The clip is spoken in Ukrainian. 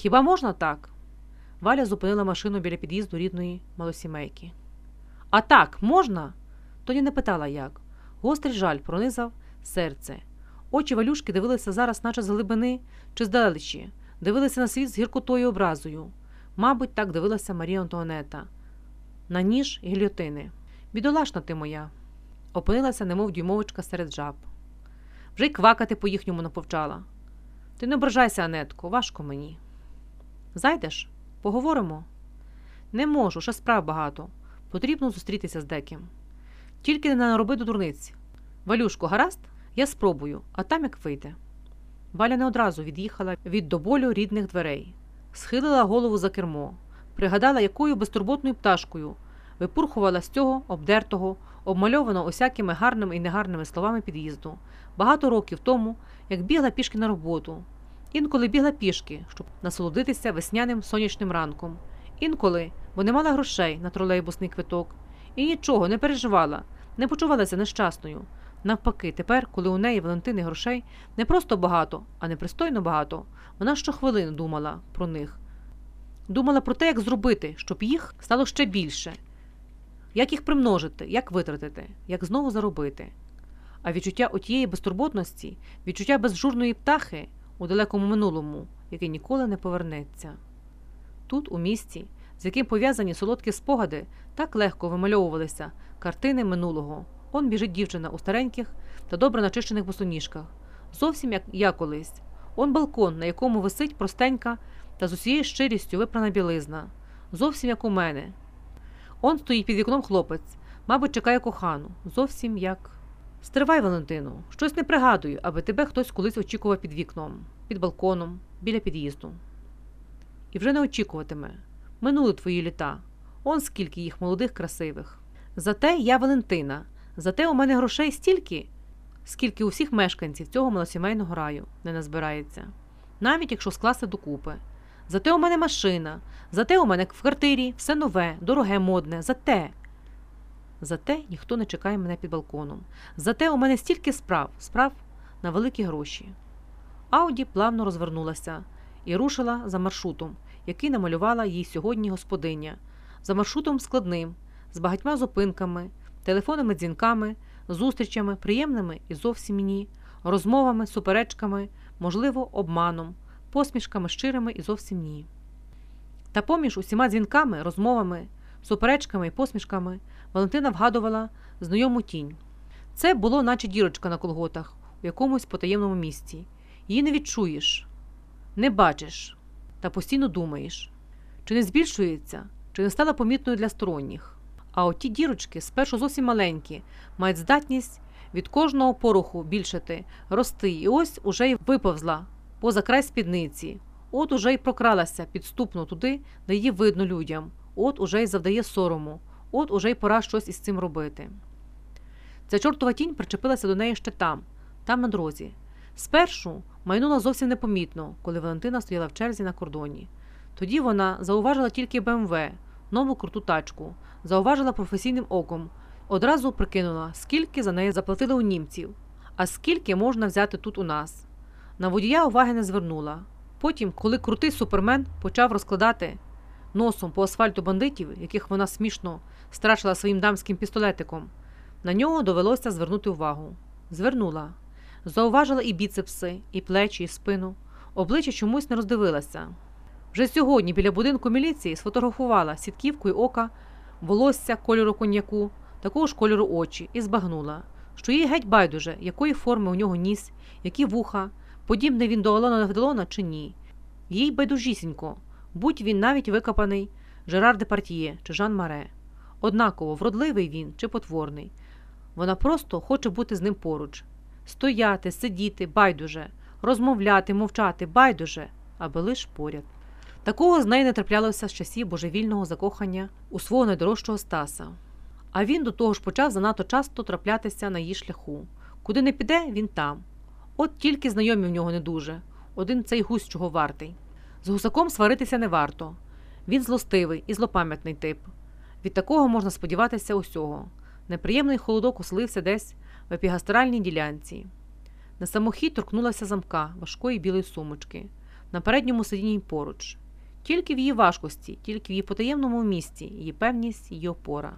Хіба можна так? Валя зупинила машину біля під'їзду рідної малосімейки. А так, можна? Тоді не питала як. Гострий жаль пронизав серце. Очі валюшки дивилися зараз, наче з глибини чи здалечі, дивилися на світ з гіркотою образою. Мабуть, так дивилася Марія Антуанета. На ніж гільотини. Бідолашна ти моя. Опинилася, немов дюймовочка серед жаб. Вже й квакати по їхньому наповчала. Ти не ображайся, Анетко, важко мені. Зайдеш? Поговоримо? Не можу, ще справ багато. Потрібно зустрітися з деким. Тільки не нароби до дурниць. Валюшко, гаразд? Я спробую, а там як вийде. Валя не одразу від'їхала від до болю рідних дверей, схилила голову за кермо, пригадала, якою безтурботною пташкою випурхувала з цього обдертого, обмальованого усякими гарними і негарними словами під'їзду, багато років тому, як бігла пішки на роботу, інколи бігла пішки, щоб насолодитися весняним сонячним ранком, інколи, бо не мала грошей на тролейбусний квиток, і нічого не переживала, не почувалася нещасною. Навпаки, тепер, коли у неї Валентини грошей не просто багато, а непристойно багато, вона щохвилини думала про них. Думала про те, як зробити, щоб їх стало ще більше, як їх примножити, як витратити, як знову заробити. А відчуття отієї безтурботності, відчуття безжурної птахи у далекому минулому, яке ніколи не повернеться. Тут, у місті, з яким пов'язані солодкі спогади, так легко вимальовувалися картини минулого. Он біжить дівчина у стареньких та добре начищених босоніжках, зовсім як я колись. Он балкон, на якому висить простенька та з усією щирістю випрана білизна, зовсім як у мене. Он стоїть під вікном хлопець, мабуть, чекає кохану, зовсім як. Стривай, Валентину, щось не пригадую, аби тебе хтось колись очікував під вікном, під балконом, біля під'їзду. І вже не очікуватиме. Минули твої літа. Он скільки їх молодих, красивих. Зате я Валентина. Зате у мене грошей стільки, скільки у всіх мешканців цього малосімейного раю не назбирається, навіть якщо скласти докупи. Зате у мене машина, зате у мене в квартирі все нове, дороге, модне, зате. Зате ніхто не чекає мене під балконом. Зате у мене стільки справ, справ на великі гроші. Ауді плавно розвернулася і рушила за маршрутом, який намалювала їй сьогодні господиня, за маршрутом складним, з багатьма зупинками телефонними дзвінками, зустрічами, приємними і зовсім ні, розмовами, суперечками, можливо, обманом, посмішками щирими і зовсім ні. Та поміж усіма дзвінками, розмовами, суперечками і посмішками Валентина вгадувала знайому тінь. Це було, наче дірочка на колготах у якомусь потаємному місці. Її не відчуєш, не бачиш та постійно думаєш, чи не збільшується, чи не стала помітною для сторонніх. А оті дірочки, спершу зовсім маленькі, мають здатність від кожного пороху більшати, рости, і ось уже й виповзла поза край спідниці. От уже й прокралася підступно туди, де її видно людям, от уже й завдає сорому, от уже й пора щось із цим робити. Ця чортова тінь причепилася до неї ще там, там на дорозі. Спершу майнула зовсім непомітно, коли Валентина стояла в черзі на кордоні. Тоді вона зауважила тільки БМВ, нову круту тачку, зауважила професійним оком, одразу прикинула, скільки за неї заплатили у німців, а скільки можна взяти тут у нас. На водія уваги не звернула. Потім, коли крутий супермен почав розкладати носом по асфальту бандитів, яких вона смішно страшила своїм дамським пістолетиком, на нього довелося звернути увагу. Звернула. Зауважила і біцепси, і плечі, і спину. Обличчя чомусь не роздивилася. Вже сьогодні біля будинку міліції сфотографувала сітківкою ока волосся кольору коньяку, такого ж кольору очі, і збагнула, що їй геть байдуже, якої форми у нього ніс, які вуха, подібний він до Олена Гделона чи ні. Їй байдужісінько, будь він навіть викопаний Жерар де Партіє чи Жан Маре. Однаково, вродливий він чи потворний. Вона просто хоче бути з ним поруч, стояти, сидіти, байдуже, розмовляти, мовчати, байдуже, аби лиш поряд. Такого з неї не траплялося з часів божевільного закохання у свого найдорожчого Стаса. А він до того ж почав занадто часто траплятися на її шляху. Куди не піде, він там. От тільки знайомі в нього не дуже, один цей гусь чого вартий. З гусаком сваритися не варто. Він злостивий і злопам'ятний тип. Від такого можна сподіватися усього. Неприємний холодок услився десь в епігастральній ділянці. На самохід торкнулася замка важкої білої сумочки. на передньому сидінні поруч. Тільки в її важкості, тільки в її потаємному місці, її певність, її опора.